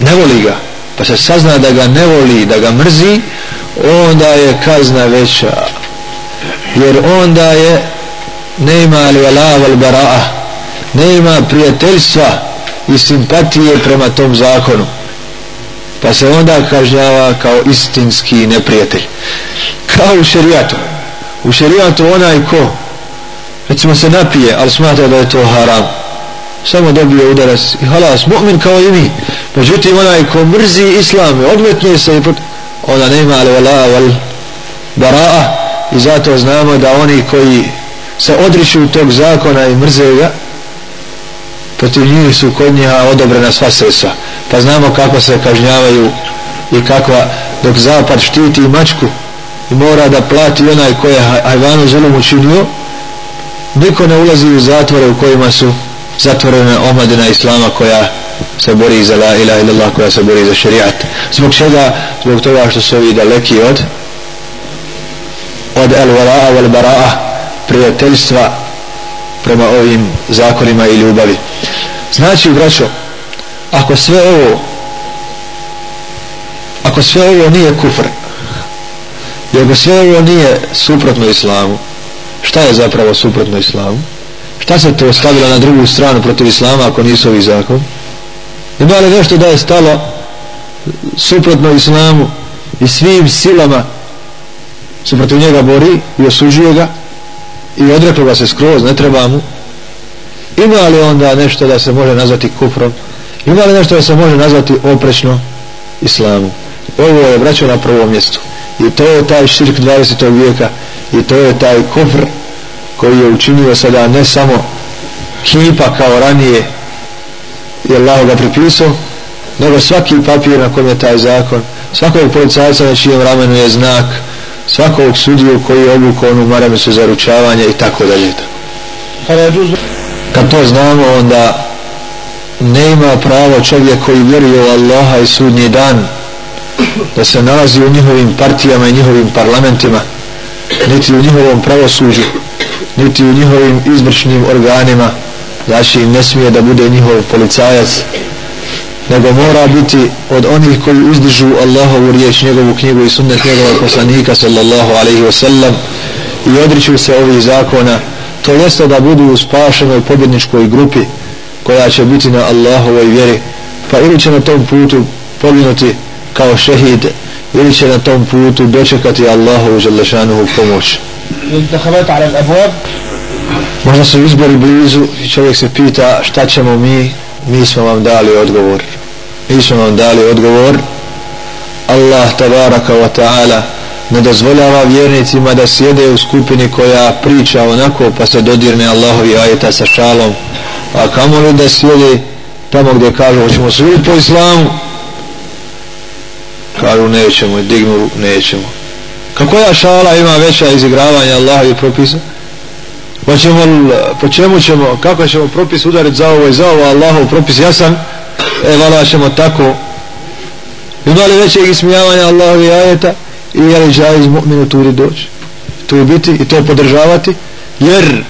ne voli ga pa se sazna da ga ne voli da ga mrzi onda je kazna veća. Jer onda je nema li li alaval bara'a nema prijateljstva i simpatije prema tom zakonu. Pa se onda kažnjava kao istinski neprijatelj kao u šerijatu. U šerijatu onaj ko recimo se napije ali smatra da je to haram samo dobio udarac i halas mu'min kao i mi. Međutim onaj ko mrzi islam odmetne se i pot... ona nema ali vala val bara'a i zato znamo da oni koji se odriču tog zakona i mrze ga protiv njih su kod njiha odobrena sva sredstva. Pa znamo kako se kažnjavaju i kakva dok zapad štiti mačku i mora da plati onaj koji je Ajvanu zulum učinio. Niko ne ulazi u zatvore u kojima su zatvorene omladina islama koja se bori za la ilaha illallah koja se bori za šerijat. Zbog čega? zbog toga što su ovi daleki od od el wala'a wal bara'a prijateljstva prema ovim zakonima i ljubavi. Znači braćo ako sve ovo ako sve ovo nije kufr i ako sve ovo nije suprotno islamu. Šta je zapravo suprotno islamu? Šta se to stavilo na drugu stranu protiv islama ako nisu ovi zakon? Ima li nešto da je stalo suprotno islamu i svim silama? Se protiv njega bori i osuđuje ga i odreklo ga se skroz ne treba mu. Ima li onda nešto da se može nazvati kufrom? Ima li nešto da se može nazvati oprečno islamu? Ovo je braćo na prvom mjestu i to je taj širk 20. vijeka i to je taj kufr koji je učinio sada ne samo kipa kao ranije je Allah ga pripisao nego svaki papir na kojem je taj zakon svakog policajca na čijem ramenu je znak svakog sudiju koji je obukao onu maramicu za ručavanje i tako dalje kad to znamo onda ne ima pravo čovjek koji vjeruje u Allaha i sudnji dan da se nalazi u njihovim partijama i njihovim parlamentima niti u njihovom pravosuđu niti u njihovim izvršnim organima znači ne smije da bude njihov policajac nego mora biti od onih koji uzdižu Allahovu riječ, njegovu knjigu i sunnet njegovog poslanika sallallahu alaihi wasallam i odriču se ovih zakona to jeste da budu u spašenoj pobjedničkoj grupi koja će biti na Allahovoj vjeri. Pa ili će na tom putu poginuti kao šehid ili će na tom putu dočekati Allahovu želešanuhu pomoć. Možda su izbori blizu i čovjek se pita šta ćemo mi mi smo vam dali odgovor. Mi smo vam dali odgovor. Allah tabaraka wa ta'ala ne dozvoljava vjernicima da sjede u skupini koja priča onako pa se dodirne Allahovi ajeta sa šalom a kamo li da sjede tamo gdje kažu hoćemo svi po islamu kažu nećemo. Dignu nećemo. Kako ja šala ima veća izigravanja Allahovi propisa? Pa ćemo po čemu ćemo kako ćemo propis udariti za ovo i za ovo Allahov propis? Jasan e vala ćemo tako. Ima li većeg ismijavanja Allahovi ajeta? I je li džajiz mu'minu turi doći? Tu biti i to podržavati? Jer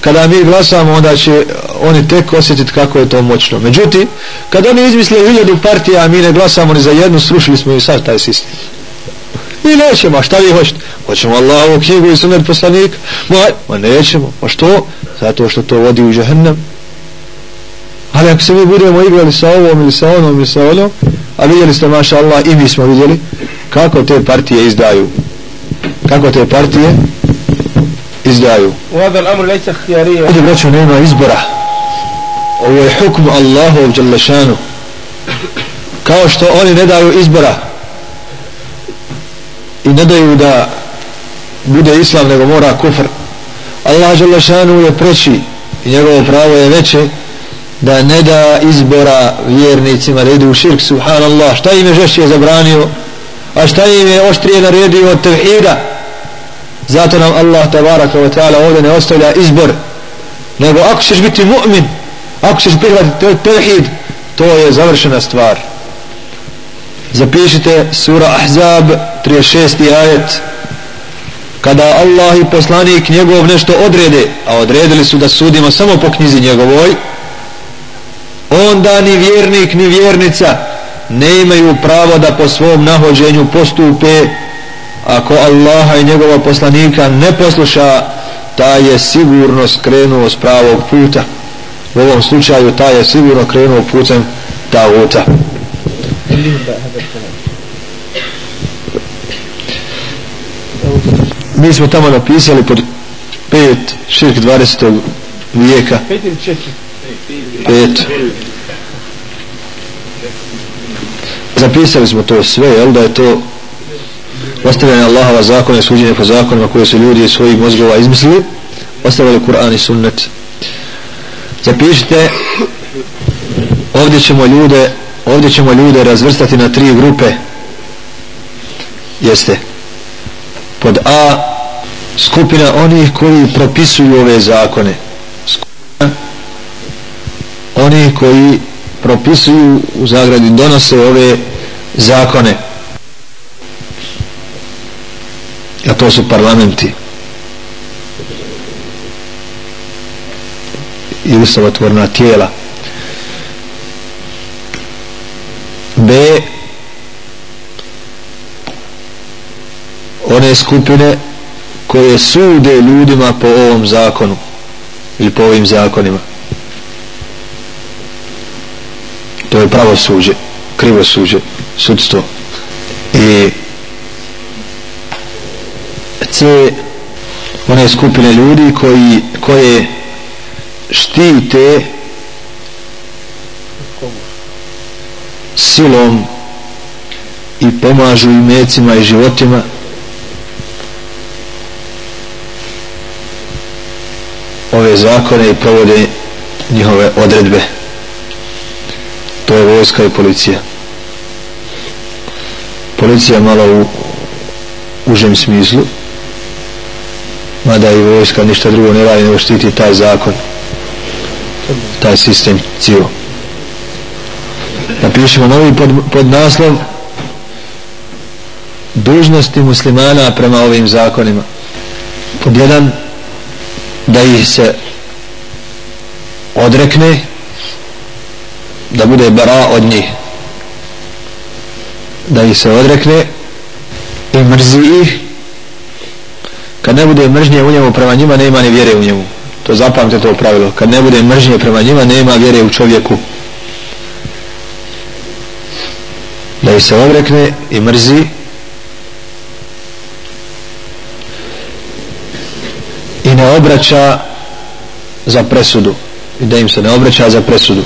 kada mi glasamo onda će oni tek osjetiti kako je to moćno. Međutim kada oni izmisle hiljadu partija a mi ne glasamo ni za jednu srušili smo i sad taj sistem. I nećemo, a šta vi hoćete? Hoćemo Allahovu knjigu i sunet poslanika? Ma, ma nećemo, a što? Zato što to vodi u žahennem ali ako se mi budemo igrali sa ovom ili sa onom ili sa onom a vidjeli ste maša Allah i mi smo vidjeli kako te partije izdaju. Kako te partije izdaju. Ovdje braću nema izbora ovo je hukm Allahov Đalešanu kao što oni ne daju izbora i ne daju da bude islam nego mora kufr Allah Đalešanu je preći i njegovo pravo je veće da ne da izbora vjernicima da idu u širk subhanallah. Šta im je žešće zabranio a šta im je oštrije naredio od tevhida? Zato nam Allah tabaraka wa ta'ala ovdje ne ostavlja izbor nego ako ćeš biti mu'min ako ćeš prihvatiti tevhid to je završena stvar zapišite sura Ahzab 36. ajet kada Allah i poslanik njegov nešto odrede a odredili su da sudimo samo po knjizi njegovoj onda ni vjernik ni vjernica ne imaju pravo da po svom nahođenju postupe ako Allaha i njegova poslanika ne posluša ta je sigurno skrenuo s pravog puta u ovom slučaju taj je sigurno krenuo putem Davuta mi smo tamo napisali pod 5 širk 20. vijeka. 5 ili 4 5 zapisali smo to sve jel da je to ostavljanje Allahova zakona i suđenje po zakonima koje su ljudi iz svojih mozgova izmislili ostavili Kur'an i sunnet zapišite. Ovdje ćemo ljude ovdje ćemo ljude razvrstati na tri grupe. Jeste. Pod A skupina onih koji propisuju ove zakone. Skupina onih koji propisuju u zagradi donose ove zakone. A to su parlamenti. I ustavotvorna tijela. B one skupine koje sude ljudima po ovom zakonu ili po ovim zakonima. To je pravo suđe krivo suđe sudstvo. I C one skupine ljudi koji koje štite silom i pomažu i mecima i životima. Ove zakone i provode njihove odredbe. To je vojska i policija. Policija malo u užem smislu mada i vojska ništa drugo ne radi nego štiti taj zakon taj sistem cijelo. Napišemo novi pod, pod naslov dužnosti muslimana prema ovim zakonima. Pod jedan da ih se odrekne da bude bara od njih. Da ih se odrekne i mrzi ih. Kad ne bude mržnje u njemu prema njima nema ni vjere u njemu to zapamte to pravilo. Kad ne bude mržnje prema njima nema vjere u čovjeku. Da ih se odrekne i mrzi. I ne obraća za presudu. I da im se ne obraća za presudu.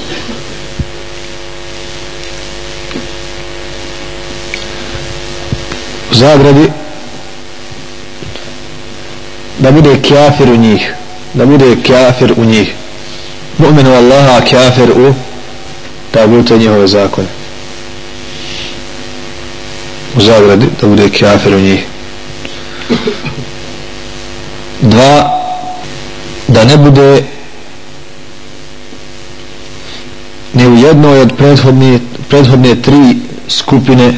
U zagradi da bude kafir u njih da bude kafir u njih. Mu'minu Allaha kafir u tagute njihove zakone. U zagradi da bude kafir u njih. Dva da ne bude ni u jednoj od prethodne, prethodne tri skupine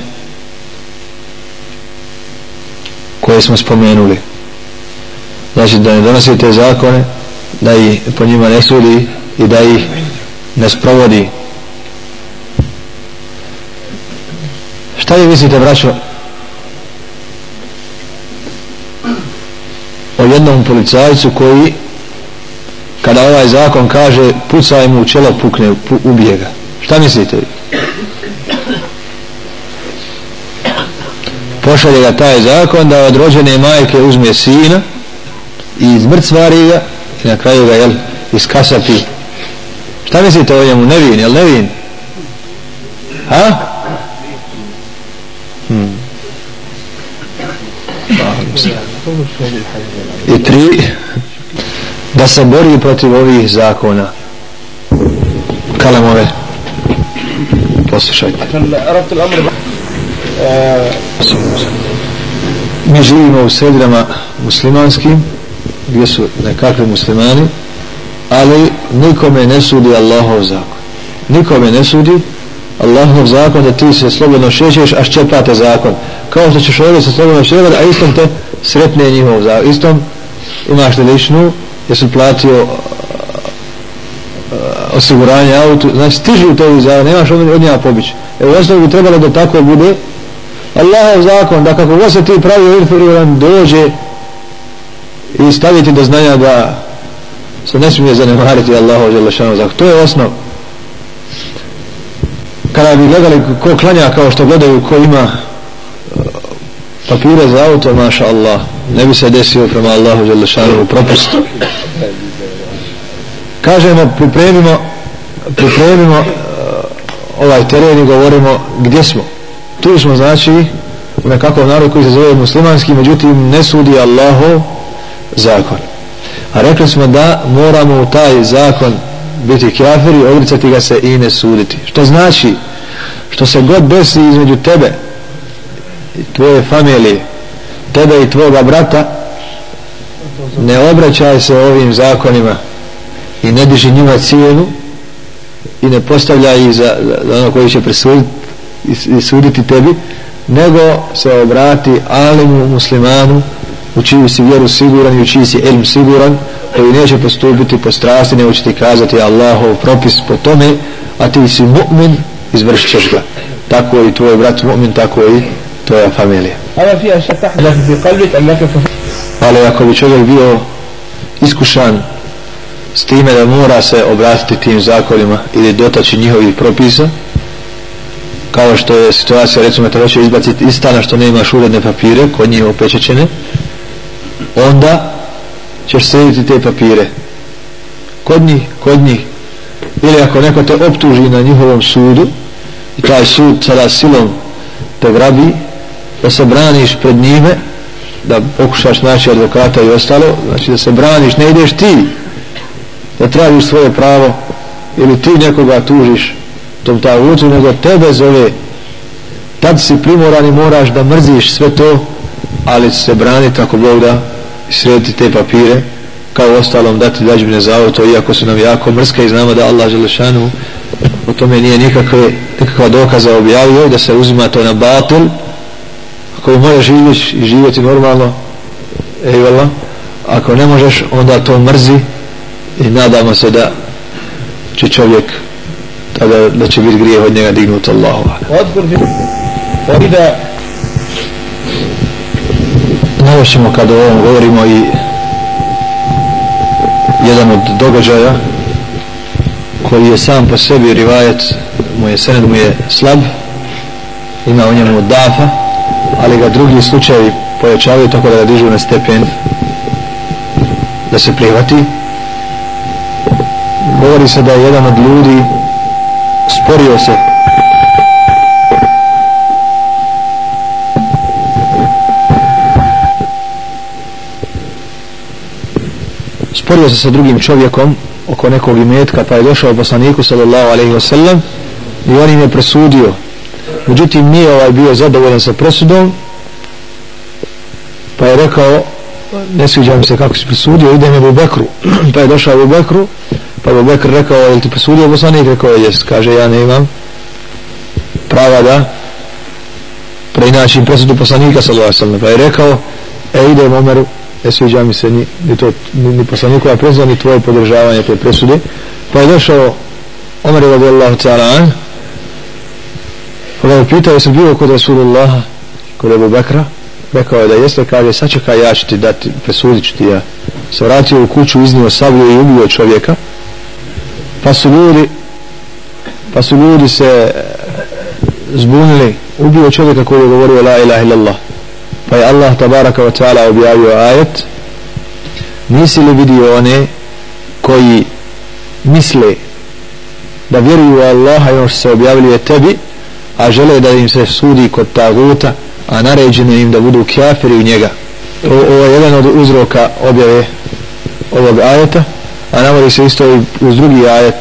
koje smo spomenuli znači da ne donosi te zakone da ih po njima ne sudi i da ih ne sprovodi. Šta vi mislite braćo o jednom policajcu koji kada ovaj zakon kaže pucaj mu u čelo pukne ubije ga? Šta mislite vi? Pošalje ga taj zakon da od rođene majke uzme sina i izmrcvari ga i na kraju ga jel, iskasapi šta mislite o njemu? Nevin jel nevin? Ha? Hmm. i tri da se bori protiv ovih zakona. Kalemove. Poslušajte. Mi živimo u sredinama muslimanskim gdje su nekakvi muslimani ali nikome ne sudi Allahov zakon. Nikome ne sudi Allahov zakon da ti se slobodno šećeš a ščepate zakon. Kao što ćeš ovdje se slobodno šećati a istom te sretne njihov zakon. Istom imaš li ličnu jesu platio uh, osiguranje autu znači stižu to ovih zakon nemaš od, od njega pobić. Evo osnovu bi trebalo da tako bude. Allahov zakon da kako god se ti pravi inferioran dođe i staviti do znanja da se ne smije zanemariti Allahu Đelešanu zakon to je osnov? Kada bi gledali ko klanja kao što gledaju ko ima uh, papire za auto maša Allah ne bi se desio prema Allahu Đelešanu propust kažemo pripremimo pripremimo uh, ovaj teren i govorimo gdje smo. Tu smo znači u nekakvom narodu koji se zove muslimanski međutim ne sudi Allahu zakon. A rekli smo da moramo u taj zakon biti kafiri odricati ga se i ne suditi. Što znači što se god desi između tebe i tvoje familije tebe i tvoga brata ne obraćaj se ovim zakonima i ne diži njima cijenu i ne postavljaj ih za, za ono koji će presuditi i, i suditi tebi nego se obrati alimu muslimanu u čiju si vjeru siguran i u čiji si ilm siguran koji neće postupiti po strasti nego će ti kazati Allahov propis po tome a ti si mu'min izvršit ćeš ga. Tako i tvoj brat mu'min tako i tvoja familija. Ali ako bi čovjek bio iskušan s time da mora se obratiti tim zakonima ili dotaći njihovih propisa kao što je situacija recimo te hoće izbaciti iz stana što nemaš uredne papire kod njih opečećene onda ćeš srediti te papire. Kod njih, kod njih. Ili ako neko te optuži na njihovom sudu i taj sud sada silom te grabi da se braniš pred njime da pokušaš naći advokata i ostalo znači da se braniš, ne ideš ti da tražiš svoje pravo ili ti nekoga tužiš tom tagutu nego tebe zove. Tad si primoran i moraš da mrziš sve to ali se braniti ako Bog da srediti te papire kao ostalom dati dađbine za auto iako su nam jako mrske i znamo da Allah Želešanu o tome nije nikakve, nikakva dokaza objavio. Da se uzima to na batul ako možeš živjeti i živjeti normalno ej vela ako ne možeš onda to mrzi i nadamo se da će čovjek tada, da će biti grijeh od njega dignuti Allahu. Odgovor mi Navešćemo kada o ovom govorimo i jedan od događaja koji je sam po sebi rivajet mu je sened mu je slab ima u njemu dafa ali ga drugi slučajevi pojačavaju tako da ga dižu na stepen da se prihvati. Govori se da je jedan od ljudi sporio se sporio se sa drugim čovjekom oko nekog imetka pa je došao poslaniku sallallahu alaihi wa sallam i on im je presudio. Međutim nije ovaj bio zadovoljan sa presudom pa je rekao ne sviđa mi se kako si presudio idem pa je u Bekru. Pa je došao u Bekru pa je Bekr rekao je ti presudio? Poslanik rekao je jest. Kaže ja ne imam prava da preinačim presudu poslanika sallallahu alaihi wa sallam. Pa je rekao e idem Omeru ne sviđa mi se ni, ni, to, ni, ni poslanikova prezva ni tvoje podržavanje te presude. Pa je došao Omer radijallahu ta'ala an pa je pitao jesam bio kod Rasulullaha kod Ebu Bekra? Rekao je da jeste kaže sačekaj ja ću ti dati presudit ću ti ja. Se vratio u kuću iznio sablju i ubio čovjeka. Pa su ljudi pa su ljudi se zbunili. Ubio čovjeka koji je govorio la ilaha illallah pa je Allah tabaraka wa ta'ala objavio ajet nisi li vidio one koji misle da vjeruju u Allaha i ono što se objavili je tebi a žele da im se sudi kod taguta a naređeno im da budu kjafiri u njega? O, ovo je jedan od uzroka objave ovog ajeta a navodi se isto i uz drugi ajet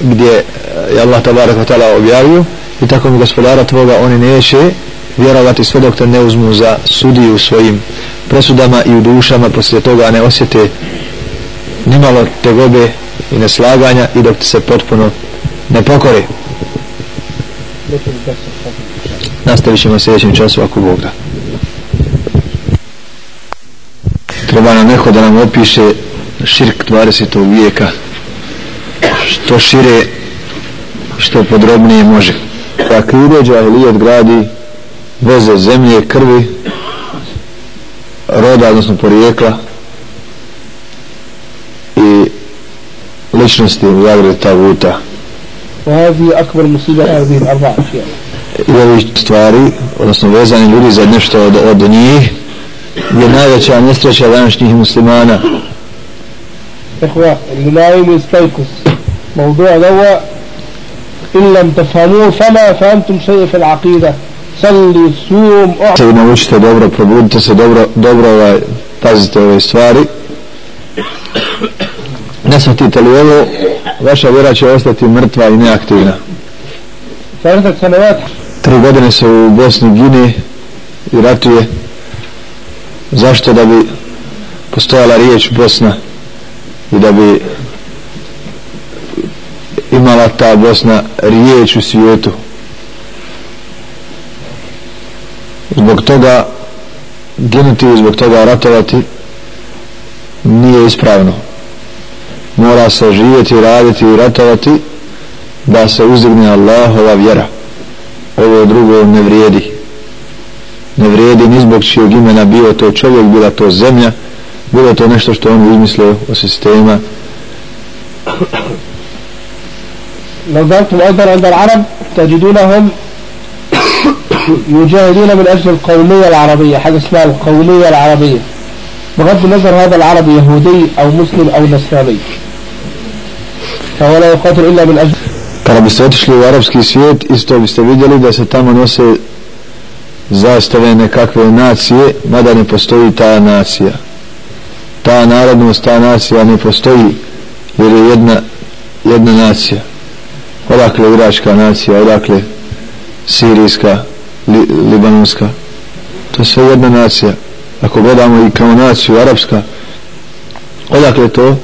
gdje je Allah tabaraka wa ta'ala objavio i tako mi gospodara tvoga oni neće vjerovati sve dok te ne uzmu za sudiju svojim presudama i u dušama poslije toga ne osjete nimalo tegobe i neslaganja i dok te se potpuno ne pokore. Nastavit ćemo sljedećem času ako Bog da. Treba nam neko da nam opiše širk 20. vijeka. Što šire što podrobnije može. Akide džahilijet gradi veze zemlje, krvi, roda, odnosno porijekla i ličnosti u zagradi taguta. وهذه أكبر مصيبة هذه الأربع أشياء I ovi stvari, odnosno vezani ljudi za nešto od, od njih, je najveća nesreća današnjih muslimana. إخوة اللي نايم يستيقظ موضوع دوا إن لم تفهموه فما فهمتم شيء في العقيدة salli, sum, se naučite dobro, probudite se dobro, dobro ovaj, pazite ove stvari. Ne shvatite li ovo, vaša vjera će ostati mrtva i neaktivna. Tri godine se u Bosni gine i ratuje. Zašto da bi postojala riječ Bosna i da bi imala ta Bosna riječ u svijetu zbog toga ginuti i zbog toga ratovati nije ispravno mora se živjeti, raditi i ratovati da se uzdigne Allahova vjera ovo drugo ne vrijedi ne vrijedi ni zbog čijeg imena bio to čovjek, bila to zemlja bilo to nešto što on izmislio o sistema نظرتم أيضا عند العرب تجدونهم يجاهدون من أجل القومية العربية حاجة اسمها القومية العربية بغض النظر هذا العربي يهودي أو مسلم أو نصراني فهو لا يقاتل إلا من أجل Kada biste otišli u arapski svijet, isto biste vidjeli da se tamo nose zastave nekakve nacije, mada ne postoji ta nacija. Ta narodnost, ta nacija ne postoji, jer je jedna, jedna nacija. Odakle iračka nacija, odakle sirijska, li, libanonska. To je sve jedna nacija. Ako gledamo i kao naciju arapska odakle to?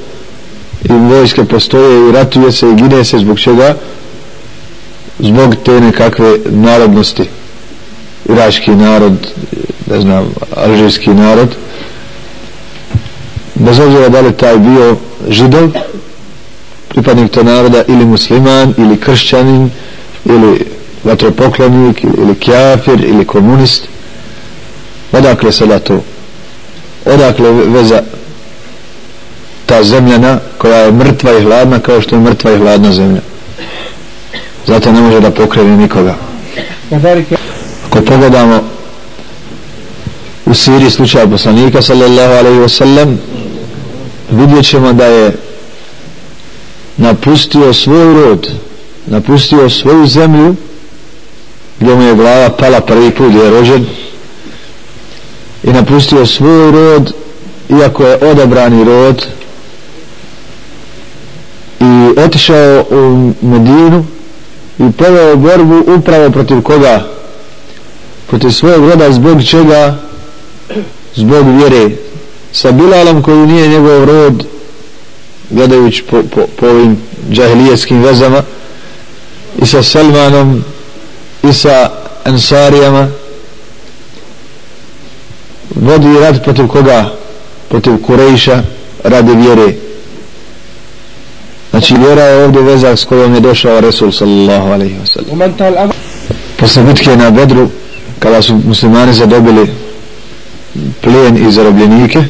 I vojske postoje i ratuje se i gine se zbog čega? Zbog te nekakve narodnosti. Irački narod ne znam alžirski narod. Bez obzira da li taj bio židov pripadnik to naroda ili musliman ili kršćanin ili vatropoklonik ili kjafir ili komunist. Odakle sada to? Odakle veza ta zemljana koja je mrtva i hladna kao što je mrtva i hladna zemlja? Zato ne može da pokrene nikoga. Ako pogledamo u Siriji slučaja poslanika sallallahu alaihi wasallam vidjet ćemo da je napustio svoj rod napustio svoju zemlju gdje mu je glava pala prvi put gdje je rođen i napustio svoj rod iako je odabrani rod i otišao u Medinu i poveo borbu upravo protiv koga? Protiv svojeg roda zbog čega? Zbog vjere. Sa Bilalom koji nije njegov rod gledajući po, po, po ovim džahilijeskim vezama i sa Salmanom i sa Ensarijama vodi rad protiv koga? Protiv Kurejša radi vjere. Znači vjera je ovdje vezak s kojom je došao Resul sallallahu alaihi wa sallam. Posle bitke na Bedru kada su muslimani zadobili plijen i zarobljenike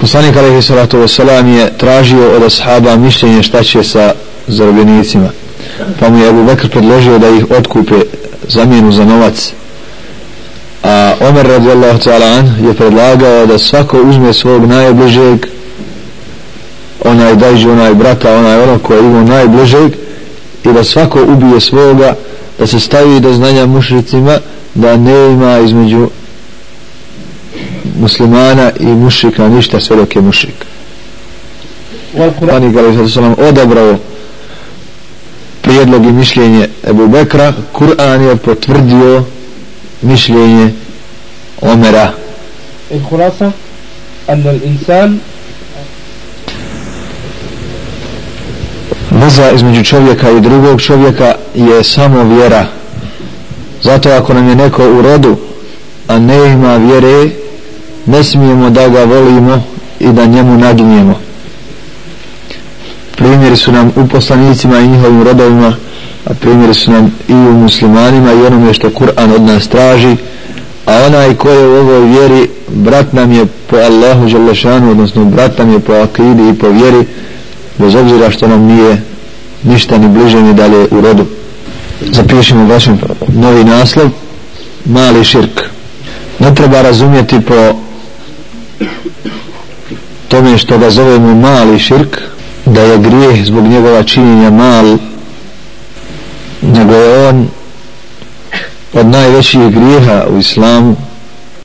poslanik alaihi salatu wasalam je tražio od ashaba mišljenje šta će sa zarobljenicima pa mu je Abu Bakr predložio da ih otkupe zamjenu za novac. A Omer radijallahu ta'ala an je predlagao da svako uzme svog najbližeg onaj dajđe onaj brata onaj ono koji ima najbližeg i da svako ubije svoga da se stavi do znanja mušricima da ne ima između muslimana i mušika ništa sve dok je mušik Kur'an je odabrao prijedlog i mišljenje Ebu Bekra, Kur'an je potvrdio mišljenje Omera. Il hulasa, anna insan Veza između čovjeka i drugog čovjeka je samo vjera. Zato ako nam je neko u rodu, a ne ima vjere, ne smijemo da ga volimo i da njemu naginjemo primjeri su nam u poslanicima i njihovim rodovima a primjeri su nam i u muslimanima i onome što Kur'an od nas traži a onaj ko je u ovoj vjeri brat nam je po Allahu Želešanu odnosno brat nam je po akidi i po vjeri bez obzira što nam nije ništa ni bliže ni dalje u rodu. Zapišemo vašem novi naslov mali širk. Ne treba razumjeti po tome što ga zovemo mali širk da je grijeh zbog njegova činjenja mal nego je on od najvećih grijeha u islamu.